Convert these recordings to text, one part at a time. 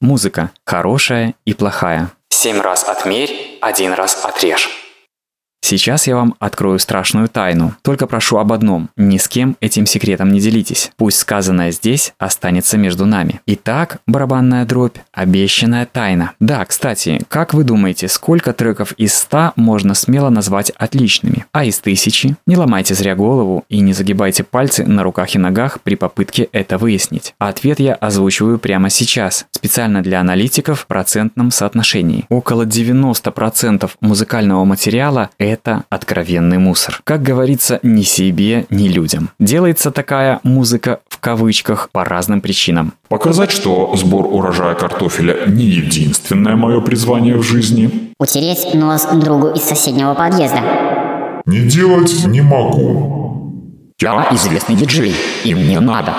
Музыка хорошая и плохая. Семь раз отмерь, один раз отрежь. Сейчас я вам открою страшную тайну. Только прошу об одном. Ни с кем этим секретом не делитесь. Пусть сказанное здесь останется между нами. Итак, барабанная дробь – обещанная тайна. Да, кстати, как вы думаете, сколько треков из 100 можно смело назвать отличными? А из тысячи? Не ломайте зря голову и не загибайте пальцы на руках и ногах при попытке это выяснить. Ответ я озвучиваю прямо сейчас, специально для аналитиков в процентном соотношении. Около 90% музыкального материала – это откровенный мусор. Как говорится, ни себе, ни людям. Делается такая музыка в кавычках по разным причинам. Показать, что сбор урожая картофеля не единственное мое призвание в жизни. Утереть нос другу из соседнего подъезда. Не делать не могу. Я известный диджей, и мне надо.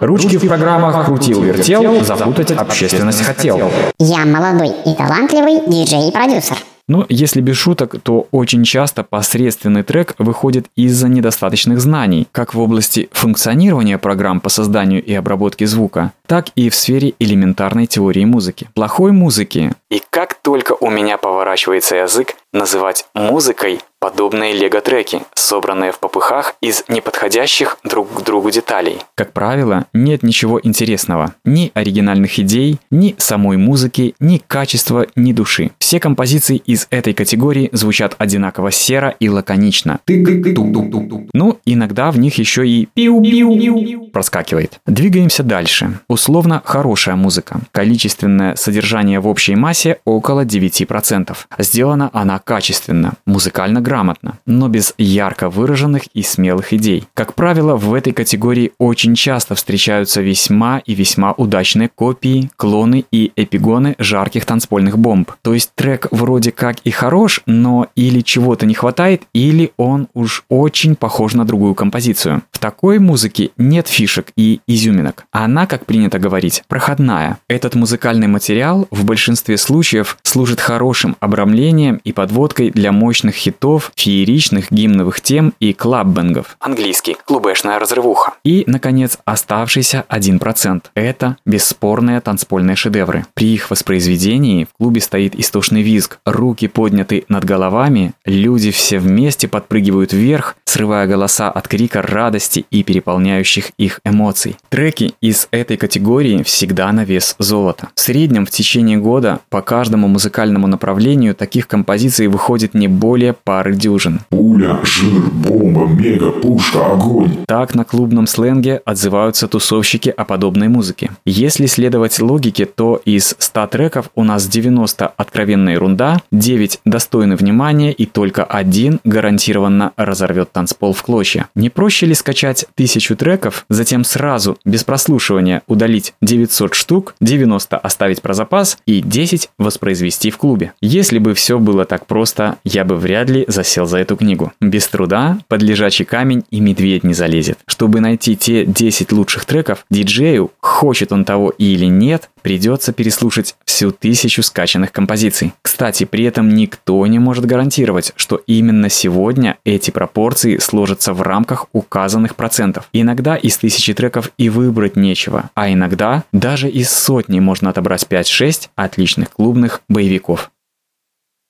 Ручки в программах крутил-вертел, запутать общественность хотел. Я молодой и талантливый диджей и продюсер. Но если без шуток, то очень часто посредственный трек выходит из-за недостаточных знаний, как в области функционирования программ по созданию и обработке звука, так и в сфере элементарной теории музыки. Плохой музыки. И как только у меня поворачивается язык называть музыкой подобные лего-треки, собранные в попыхах из неподходящих друг к другу деталей. Как правило, нет ничего интересного. Ни оригинальных идей, ни самой музыки, ни качества, ни души. Все композиции из этой категории звучат одинаково серо и лаконично. Ну, иногда в них еще и пиу-пиу проскакивает. Двигаемся дальше. Условно хорошая музыка. Количественное содержание в общей массе около 9%. Сделана она качественно, музыкально грамотно, но без ярко выраженных и смелых идей. Как правило, в этой категории очень часто встречаются весьма и весьма удачные копии, клоны и эпигоны жарких танцпольных бомб. То есть трек вроде как и хорош, но или чего-то не хватает, или он уж очень похож на другую композицию. В такой музыке нет фишек и изюминок. Она, как принято говорить, проходная. Этот музыкальный материал в большинстве случаев служит хорошим обрамлением и подводкой для мощных хитов, фееричных гимновых тем и клаббенгов. Английский. Клубешная разрывуха. И, наконец, оставшийся 1%. Это бесспорные танцпольные шедевры. При их воспроизведении в клубе стоит истошный визг. Руки подняты над головами, люди все вместе подпрыгивают вверх, срывая голоса от крика радости и переполняющих их эмоций. Треки из этой категории всегда на вес золота. В среднем в течение года по каждому музыкальному направлению таких композиций выходит не более пары дюжин. Пуля, жир, бомба, мега, пушка, огонь. Так на клубном сленге отзываются тусовщики о подобной музыке. Если следовать логике, то из 100 треков у нас 90 откровенная ерунда, 9 достойны внимания и только один гарантированно разорвет танцпол в клочья. Не проще ли скачать тысячу треков, затем сразу, без прослушивания, удалить 900 штук, 90 оставить про запас и 10 воспроизвести в клубе? Если бы все было так просто, я бы вряд ли засел за эту книгу. Без труда под лежачий камень и медведь не залезет. Чтобы найти те 10 лучших треков, диджею, хочет он того или нет, придется переслушать всю тысячу скачанных композиций. Кстати, при этом никто не может гарантировать, что именно сегодня эти пропорции сложатся в рамках указанных процентов. Иногда из тысячи треков и выбрать нечего, а иногда даже из сотни можно отобрать 5-6 отличных клубных боевиков.